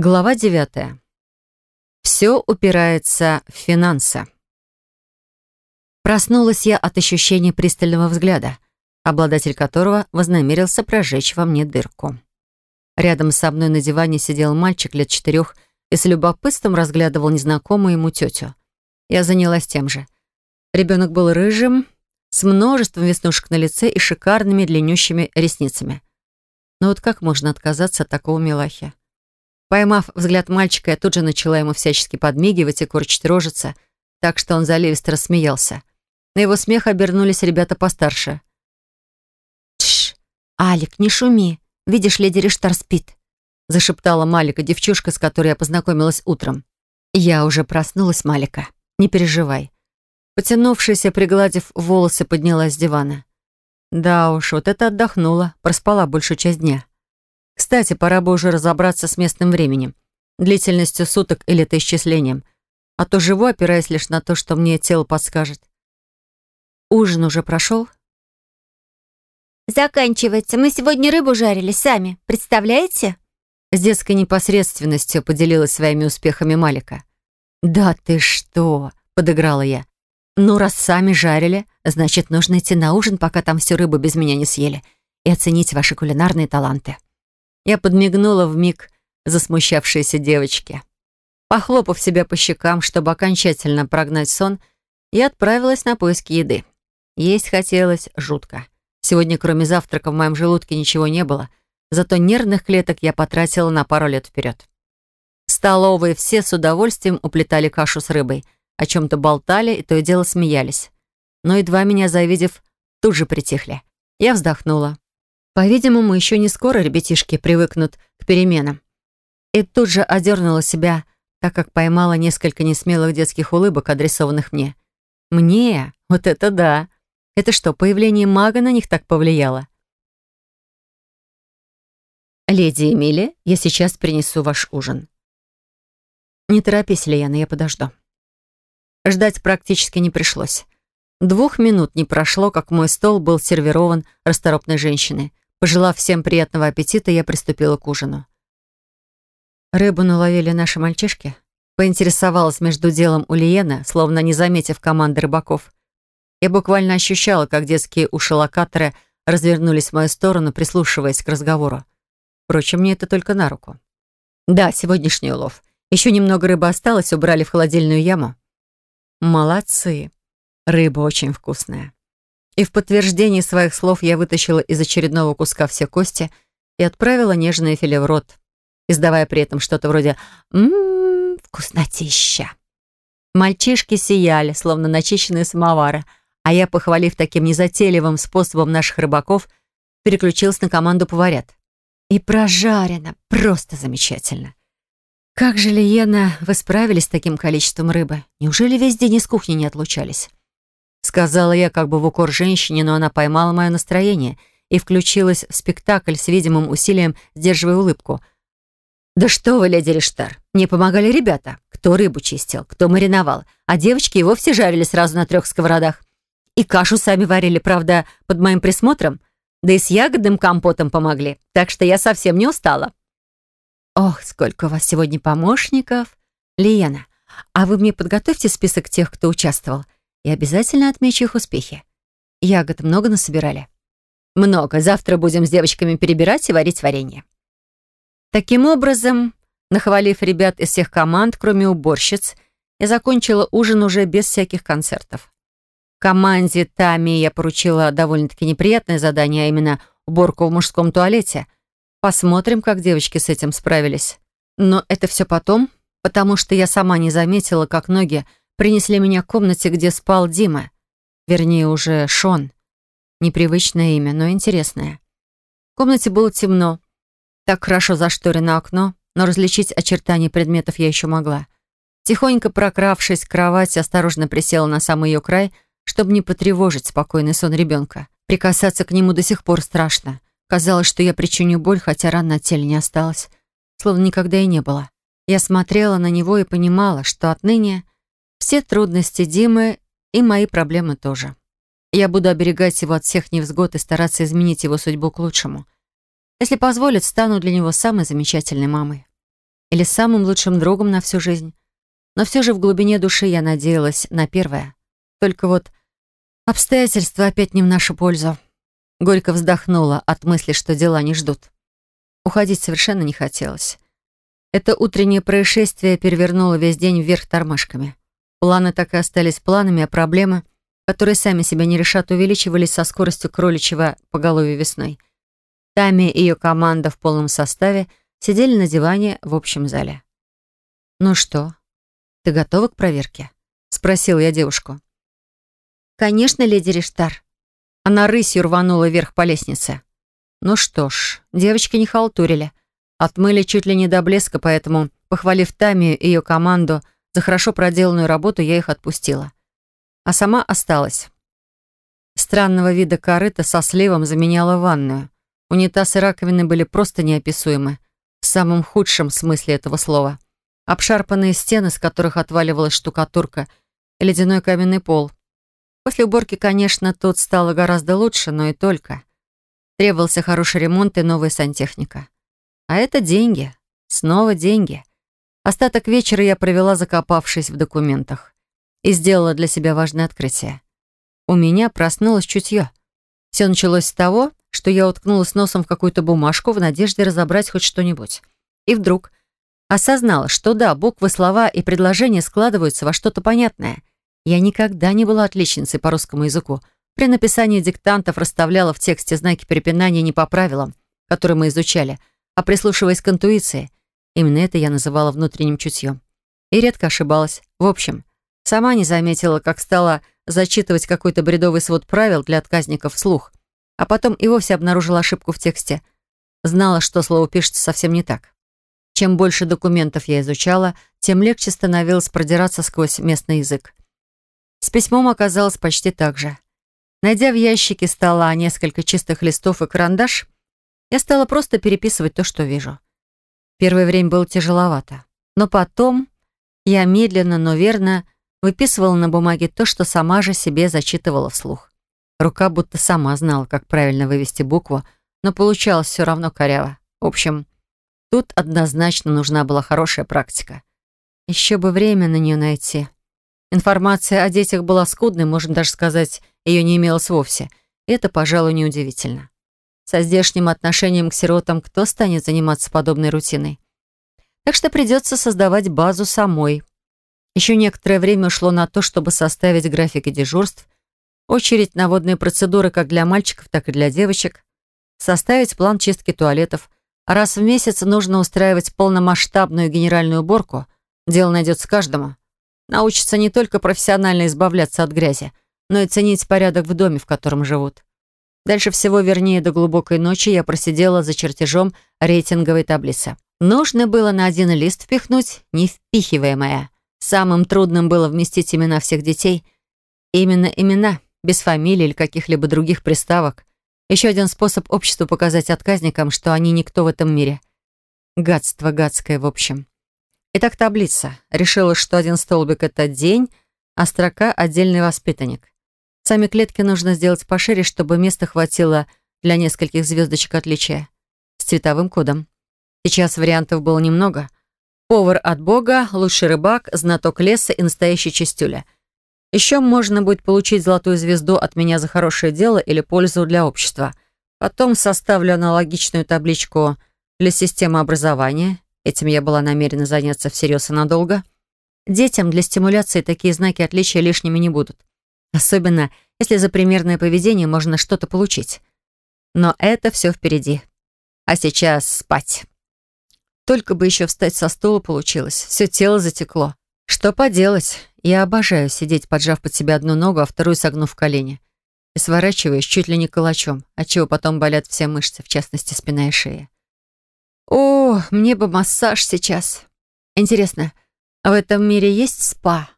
Глава девятая. Все упирается в финансы. Проснулась я от ощущения пристального взгляда, обладатель которого вознамерился прожечь во мне дырку. Рядом со мной на диване сидел мальчик лет четырех и с любопытством разглядывал незнакомую ему тетю. Я занялась тем же. Ребенок был рыжим, с множеством веснушек на лице и шикарными длиннющими ресницами. Но вот как можно отказаться от такого милахи? Поймав взгляд мальчика, я тут же начала ему всячески подмигивать и корчить рожица, так что он заливисто рассмеялся. На его смех обернулись ребята постарше. «Тш, Алик, не шуми. Видишь, леди Риштар спит», зашептала Малика, девчушка, с которой я познакомилась утром. «Я уже проснулась, Малика. Не переживай». Потянувшись и пригладив волосы, поднялась с дивана. Да уж, вот это отдохнула, проспала большую часть дня. Кстати, пора бы уже разобраться с местным временем, длительностью суток или летоисчислением, а то живу, опираясь лишь на то, что мне тело подскажет. Ужин уже прошел? «Заканчивается. Мы сегодня рыбу жарили сами. Представляете?» С детской непосредственностью поделилась своими успехами Малика. «Да ты что!» — подыграла я. «Ну, раз сами жарили, значит, нужно идти на ужин, пока там всю рыбу без меня не съели, и оценить ваши кулинарные таланты». Я подмигнула в миг засмущавшейся девочке. Похлопав себя по щекам, чтобы окончательно прогнать сон, я отправилась на поиски еды. Есть хотелось жутко. Сегодня, кроме завтрака, в моем желудке ничего не было, зато нервных клеток я потратила на пару лет вперед. Столовые все с удовольствием уплетали кашу с рыбой, о чем-то болтали и то и дело смеялись. Но едва меня завидев, тут же притихли. Я вздохнула. По-видимому, еще не скоро ребятишки привыкнут к переменам. И тут же одернула себя, так как поймала несколько несмелых детских улыбок, адресованных мне. Мне? Вот это да! Это что, появление мага на них так повлияло? «Леди Эмили, я сейчас принесу ваш ужин». «Не торопись, Лияна, я подожду». Ждать практически не пришлось. Двух минут не прошло, как мой стол был сервирован расторопной женщиной. Пожелав всем приятного аппетита, я приступила к ужину. Рыбу наловили наши мальчишки. Поинтересовалась между делом у Лиены, словно не заметив команды рыбаков. Я буквально ощущала, как детские уши-локаторы развернулись в мою сторону, прислушиваясь к разговору. Впрочем, мне это только на руку. Да, сегодняшний улов. Еще немного рыбы осталось, убрали в холодильную яму. Молодцы. Рыба очень вкусная. И в подтверждении своих слов я вытащила из очередного куска все кости и отправила нежное филе в рот, издавая при этом что-то вроде «Ммм, вкуснотища». Мальчишки сияли, словно начищенные самовары, а я, похвалив таким незатейливым способом наших рыбаков, переключилась на команду поварят. И прожарено, просто замечательно. Как же, Лиена, вы справились с таким количеством рыбы? Неужели весь день из кухни не отлучались? Сказала я как бы в укор женщине, но она поймала мое настроение и включилась в спектакль с видимым усилием, сдерживая улыбку. «Да что вы, леди Риштар, мне помогали ребята. Кто рыбу чистил, кто мариновал, а девочки и вовсе жарили сразу на трех сковородах. И кашу сами варили, правда, под моим присмотром, да и с ягодным компотом помогли, так что я совсем не устала». «Ох, сколько у вас сегодня помощников! Лиена, а вы мне подготовьте список тех, кто участвовал и обязательно отмечу их успехи. Ягод много насобирали? Много. Завтра будем с девочками перебирать и варить варенье. Таким образом, нахвалив ребят из всех команд, кроме уборщиц, я закончила ужин уже без всяких концертов. Команде Тами я поручила довольно-таки неприятное задание, а именно уборку в мужском туалете. Посмотрим, как девочки с этим справились. Но это все потом, потому что я сама не заметила, как ноги принесли меня к комнате, где спал Дима. Вернее, уже Шон. Непривычное имя, но интересное. В комнате было темно. Так хорошо зашторено окно, но различить очертания предметов я еще могла. Тихонько прокравшись к кровати, осторожно присела на самый ее край, чтобы не потревожить спокойный сон ребенка. Прикасаться к нему до сих пор страшно. Казалось, что я причиню боль, хотя ран на теле не осталось. Словно никогда и не было. Я смотрела на него и понимала, что отныне все трудности Димы и мои проблемы тоже. Я буду оберегать его от всех невзгод и стараться изменить его судьбу к лучшему. Если позволит, стану для него самой замечательной мамой. или самым лучшим другом на всю жизнь. Но все же в глубине души я надеялась на первое. Только вот обстоятельства опять не в нашу пользу. Горько вздохнула от мысли, что дела не ждут. Уходить совершенно не хотелось. Это утреннее происшествие перевернуло весь день вверх тормашками. Планы так и остались планами, а проблемы, которые сами себя не решат, увеличивались со скоростью кроличьего поголовья весной. Тами и ее команда в полном составе сидели на диване в общем зале. «Ну что, ты готова к проверке?» — спросил я девушку. «Конечно, леди Риштар». Она рысью рванула вверх по лестнице. Ну что ж, девочки не халтурили. Отмыли чуть ли не до блеска, поэтому, похвалив Тамию и ее команду за хорошо проделанную работу, я их отпустила. А сама осталась. Странного вида корыта со сливом заменяла ванную. Унитаз и раковины были просто неописуемы. В самом худшем смысле этого слова. Обшарпанные стены, с которых отваливалась штукатурка, и ледяной каменный пол. После уборки, конечно, тут стало гораздо лучше, но и только. Требовался хороший ремонт и новая сантехника. А это деньги. Снова деньги. Остаток вечера я провела, закопавшись в документах. И сделала для себя важное открытие. У меня проснулось чутье. Все началось с того, что я уткнулась носом в какую-то бумажку в надежде разобрать хоть что-нибудь. И вдруг осознала, что да, буквы, слова и предложения складываются во что-то понятное. Я никогда не была отличницей по русскому языку. При написании диктантов расставляла в тексте знаки препинания не по правилам, которые мы изучали, а прислушиваясь к интуиции. Именно это я называла внутренним чутьем. И редко ошибалась. В общем, сама не заметила, как стала зачитывать какой-то бредовый свод правил для отказников вслух, а потом и вовсе обнаружила ошибку в тексте. Знала, что слово пишется совсем не так. Чем больше документов я изучала, тем легче становилось продираться сквозь местный язык. С письмом оказалось почти так же. Найдя в ящике стола несколько чистых листов и карандаш, я стала просто переписывать то, что вижу. Первое время было тяжеловато. Но потом я медленно, но верно выписывала на бумаге то, что сама же себе зачитывала вслух. Рука будто сама знала, как правильно вывести букву, но получалось все равно коряво. В общем, тут однозначно нужна была хорошая практика. Еще бы время на нее найти. Информация о детях была скудной, можно даже сказать, ее не имелось вовсе. Это, пожалуй, неудивительно. Со здешним отношением к сиротам кто станет заниматься подобной рутиной? Так что придется создавать базу самой. Еще некоторое время ушло на то, чтобы составить графики дежурств, очередь на водные процедуры как для мальчиков, так и для девочек, составить план чистки туалетов. Раз в месяц нужно устраивать полномасштабную генеральную уборку, дело найдется каждому. Научится не только профессионально избавляться от грязи, но и ценить порядок в доме, в котором живут. Дальше всего, вернее, до глубокой ночи я просидела за чертежом рейтинговой таблицы. Нужно было на один лист впихнуть невпихиваемое. Самым трудным было вместить имена всех детей. Именно имена, без фамилий или каких-либо других приставок. Еще один способ обществу показать отказникам, что они никто в этом мире. Гадство гадское, в общем. Итак, таблица. Решила, что один столбик — это день, а строка — отдельный воспитанник. Сами клетки нужно сделать пошире, чтобы места хватило для нескольких звездочек отличия. С цветовым кодом. Сейчас вариантов было немного. Повар от бога, лучший рыбак, знаток леса и настоящий чистюля. Еще можно будет получить золотую звезду от меня за хорошее дело или пользу для общества. Потом составлю аналогичную табличку для системы образования. Этим я была намерена заняться всерьез и надолго. Детям для стимуляции такие знаки отличия лишними не будут. Особенно, если за примерное поведение можно что-то получить. Но это все впереди. А сейчас спать. Только бы еще встать со стула получилось. Все тело затекло. Что поделать? Я обожаю сидеть, поджав под себя одну ногу, а вторую согнув колени. И сворачиваюсь чуть ли не калачом, отчего потом болят все мышцы, в частности, спина и шея. О, мне бы массаж сейчас. Интересно, а в этом мире есть спа?